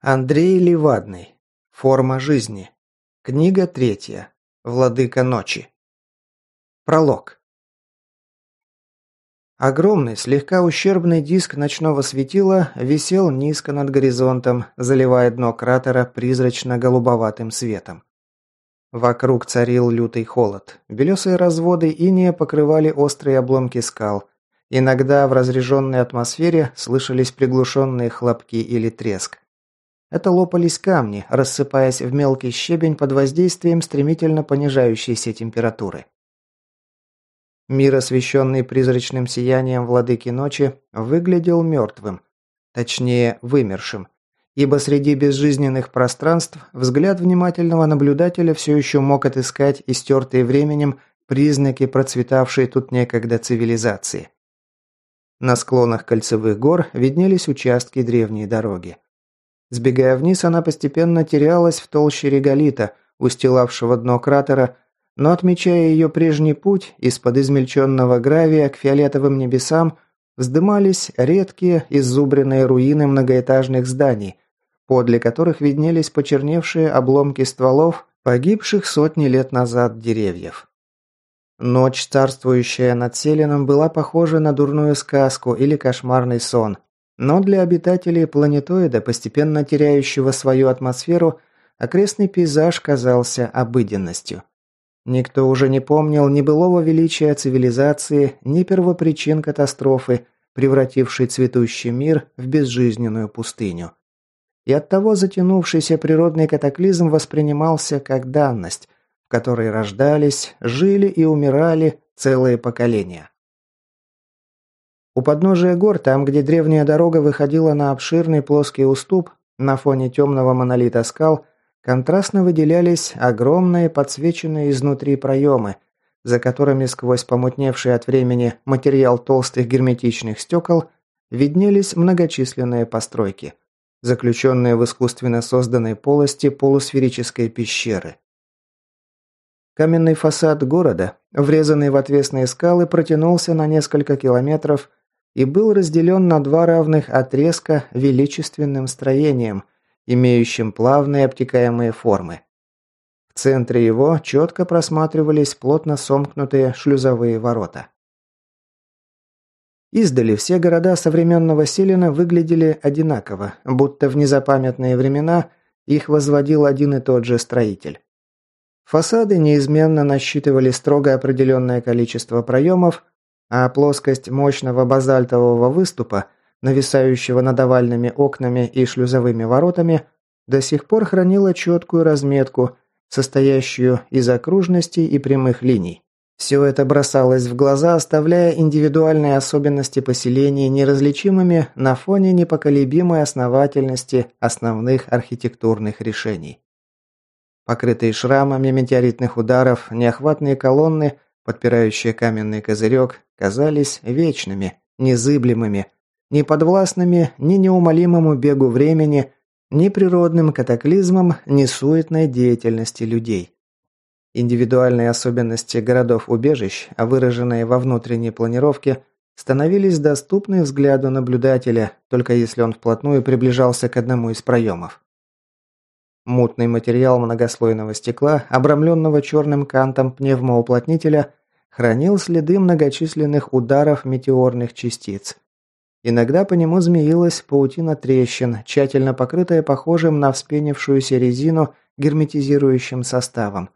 Андрей Левадный. Форма жизни. Книга третья. Владыка ночи. Пролог. Огромный, слегка ущербный диск ночного светила висел низко над горизонтом, заливая дно кратера призрачно-голубоватым светом. Вокруг царил лютый холод. Белесые разводы иния покрывали острые обломки скал. Иногда в разреженной атмосфере слышались приглушенные хлопки или треск. Это лопались камни, рассыпаясь в мелкий щебень под воздействием стремительно понижающейся температуры. Мир, освещенный призрачным сиянием владыки ночи, выглядел мертвым, точнее, вымершим, ибо среди безжизненных пространств взгляд внимательного наблюдателя все еще мог отыскать истертые временем признаки процветавшей тут некогда цивилизации. На склонах кольцевых гор виднелись участки древней дороги. Сбегая вниз, она постепенно терялась в толще реголита, устилавшего дно кратера, но отмечая ее прежний путь, из-под измельченного гравия к фиолетовым небесам вздымались редкие иззубренные руины многоэтажных зданий, подле которых виднелись почерневшие обломки стволов погибших сотни лет назад деревьев. Ночь, царствующая над Селеном, была похожа на дурную сказку или кошмарный сон, но для обитателей планетоида, постепенно теряющего свою атмосферу, окрестный пейзаж казался обыденностью. Никто уже не помнил ни былого величия цивилизации, ни первопричин катастрофы, превратившей цветущий мир в безжизненную пустыню. И оттого затянувшийся природный катаклизм воспринимался как данность, в которой рождались, жили и умирали целые поколения. У подножия гор, там, где древняя дорога выходила на обширный плоский уступ, на фоне темного монолита скал, контрастно выделялись огромные подсвеченные изнутри проемы, за которыми сквозь помутневший от времени материал толстых герметичных стекол виднелись многочисленные постройки, заключенные в искусственно созданной полости полусферической пещеры. Каменный фасад города, врезанный в отвесные скалы, протянулся на несколько километров и был разделен на два равных отрезка величественным строением, имеющим плавные обтекаемые формы. В центре его четко просматривались плотно сомкнутые шлюзовые ворота. Издали все города современного Селена выглядели одинаково, будто в незапамятные времена их возводил один и тот же строитель. Фасады неизменно насчитывали строго определенное количество проемов, а плоскость мощного базальтового выступа, нависающего над овальными окнами и шлюзовыми воротами, до сих пор хранила четкую разметку, состоящую из окружностей и прямых линий. Все это бросалось в глаза, оставляя индивидуальные особенности поселений неразличимыми на фоне непоколебимой основательности основных архитектурных решений. Покрытые шрамами метеоритных ударов, неохватные колонны – подпирающие каменный козырек, казались вечными, незыблемыми, неподвластными ни неумолимому бегу времени, ни природным катаклизмам, ни суетной деятельности людей. Индивидуальные особенности городов-убежищ, выраженные во внутренней планировке, становились доступны взгляду наблюдателя, только если он вплотную приближался к одному из проемов. Мутный материал многослойного стекла, обрамленного черным кантом пневмоуплотнителя, хранил следы многочисленных ударов метеорных частиц. Иногда по нему змеилась паутина трещин, тщательно покрытая похожим на вспенившуюся резину герметизирующим составом.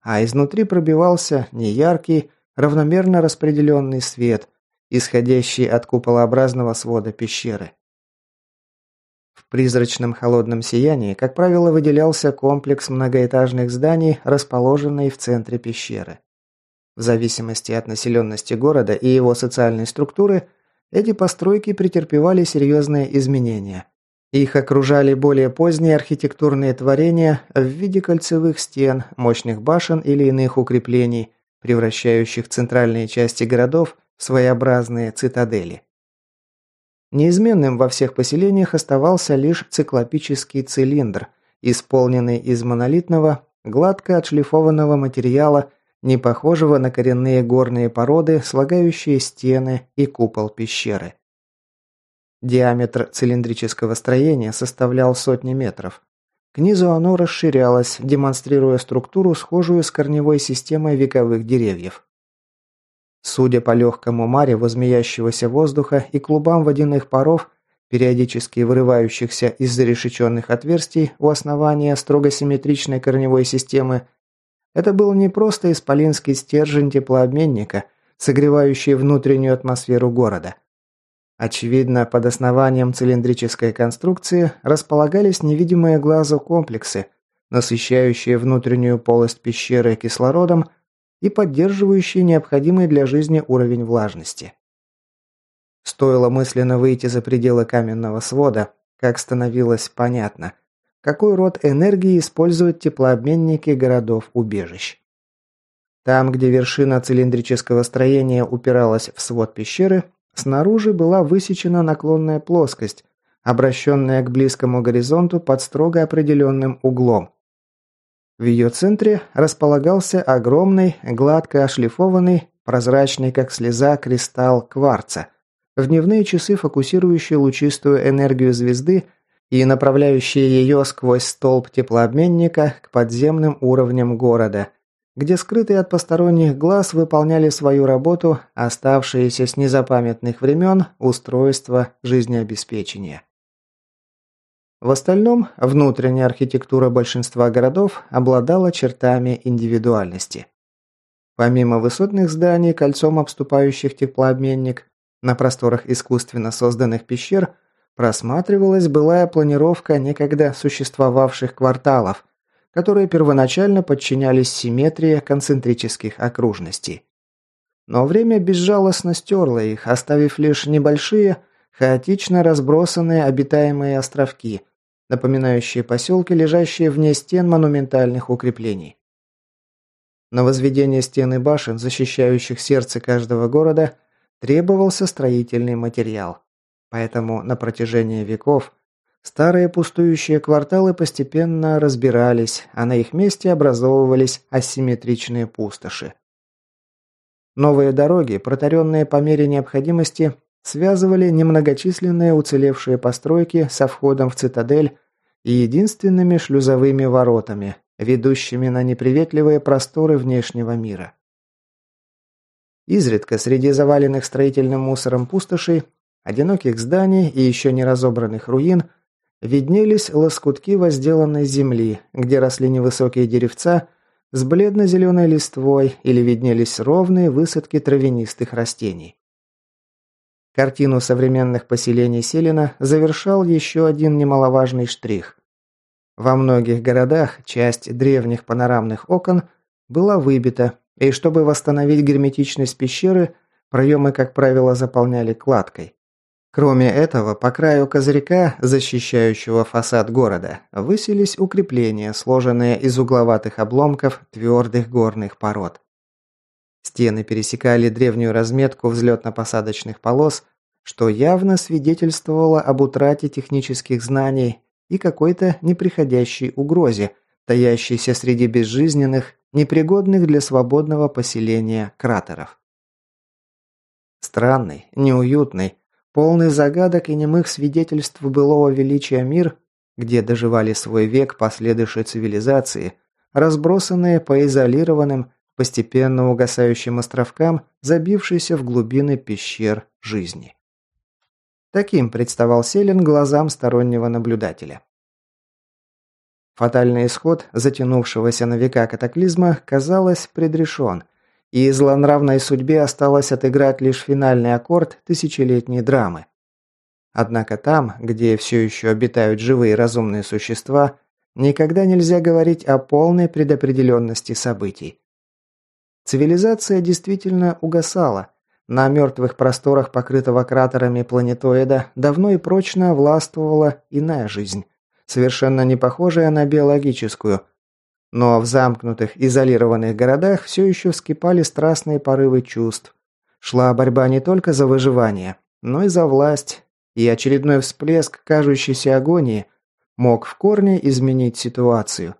А изнутри пробивался неяркий, равномерно распределенный свет, исходящий от куполообразного свода пещеры. В призрачном холодном сиянии, как правило, выделялся комплекс многоэтажных зданий, расположенный в центре пещеры. В зависимости от населенности города и его социальной структуры, эти постройки претерпевали серьезные изменения. Их окружали более поздние архитектурные творения в виде кольцевых стен, мощных башен или иных укреплений, превращающих центральные части городов в своеобразные цитадели. Неизменным во всех поселениях оставался лишь циклопический цилиндр, исполненный из монолитного, гладко отшлифованного материала не похожего на коренные горные породы, слагающие стены и купол пещеры. Диаметр цилиндрического строения составлял сотни метров. К низу оно расширялось, демонстрируя структуру, схожую с корневой системой вековых деревьев. Судя по легкому маре змеящегося воздуха и клубам водяных паров, периодически вырывающихся из зарешеченных отверстий у основания строго симметричной корневой системы, это был не просто исполинский стержень теплообменника, согревающий внутреннюю атмосферу города. Очевидно, под основанием цилиндрической конструкции располагались невидимые глазу комплексы, насыщающие внутреннюю полость пещеры кислородом и поддерживающие необходимый для жизни уровень влажности. Стоило мысленно выйти за пределы каменного свода, как становилось понятно, какой род энергии используют теплообменники городов-убежищ. Там, где вершина цилиндрического строения упиралась в свод пещеры, снаружи была высечена наклонная плоскость, обращенная к близкому горизонту под строго определенным углом. В ее центре располагался огромный, гладко ошлифованный, прозрачный как слеза кристалл кварца, в дневные часы фокусирующий лучистую энергию звезды и направляющие ее сквозь столб теплообменника к подземным уровням города, где скрытые от посторонних глаз выполняли свою работу оставшиеся с незапамятных времен устройства жизнеобеспечения. В остальном, внутренняя архитектура большинства городов обладала чертами индивидуальности. Помимо высотных зданий, кольцом обступающих теплообменник, на просторах искусственно созданных пещер просматривалась былая планировка некогда существовавших кварталов, которые первоначально подчинялись симметрии концентрических окружностей. Но время безжалостно стерло их, оставив лишь небольшие, хаотично разбросанные обитаемые островки, напоминающие поселки, лежащие вне стен монументальных укреплений. На возведение стены башен, защищающих сердце каждого города, требовался строительный материал. Поэтому на протяжении веков старые пустующие кварталы постепенно разбирались, а на их месте образовывались асимметричные пустоши. Новые дороги, протаренные по мере необходимости, связывали немногочисленные уцелевшие постройки со входом в цитадель и единственными шлюзовыми воротами, ведущими на неприветливые просторы внешнего мира. Изредка среди заваленных строительным мусором пустошей, одиноких зданий и еще не разобранных руин виднелись лоскутки возделанной земли, где росли невысокие деревца с бледно-зеленой листвой или виднелись ровные высадки травянистых растений. Картину современных поселений Селина завершал еще один немаловажный штрих. Во многих городах часть древних панорамных окон была выбита и чтобы восстановить герметичность пещеры, проемы, как правило, заполняли кладкой. Кроме этого, по краю козырька, защищающего фасад города, высились укрепления, сложенные из угловатых обломков твердых горных пород. Стены пересекали древнюю разметку взлетно-посадочных полос, что явно свидетельствовало об утрате технических знаний и какой-то неприходящей угрозе, таящейся среди безжизненных непригодных для свободного поселения кратеров. Странный, неуютный, полный загадок и немых свидетельств былого величия мир, где доживали свой век последующие цивилизации, разбросанные по изолированным, постепенно угасающим островкам, забившиеся в глубины пещер жизни. Таким представал Селин глазам стороннего наблюдателя. Фатальный исход затянувшегося на века катаклизма, казалось, предрешен, и злонравной судьбе осталось отыграть лишь финальный аккорд тысячелетней драмы. Однако там, где все еще обитают живые разумные существа, никогда нельзя говорить о полной предопределенности событий. Цивилизация действительно угасала. На мертвых просторах покрытого кратерами планетоида давно и прочно властвовала иная жизнь совершенно не похожая на биологическую. Но в замкнутых, изолированных городах все еще вскипали страстные порывы чувств. Шла борьба не только за выживание, но и за власть, и очередной всплеск кажущейся агонии мог в корне изменить ситуацию.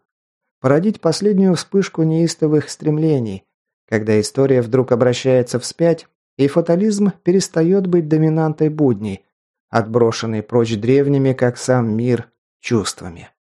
Породить последнюю вспышку неистовых стремлений, когда история вдруг обращается вспять, и фатализм перестает быть доминантой будней, отброшенный прочь древними, как сам мир, чувствами.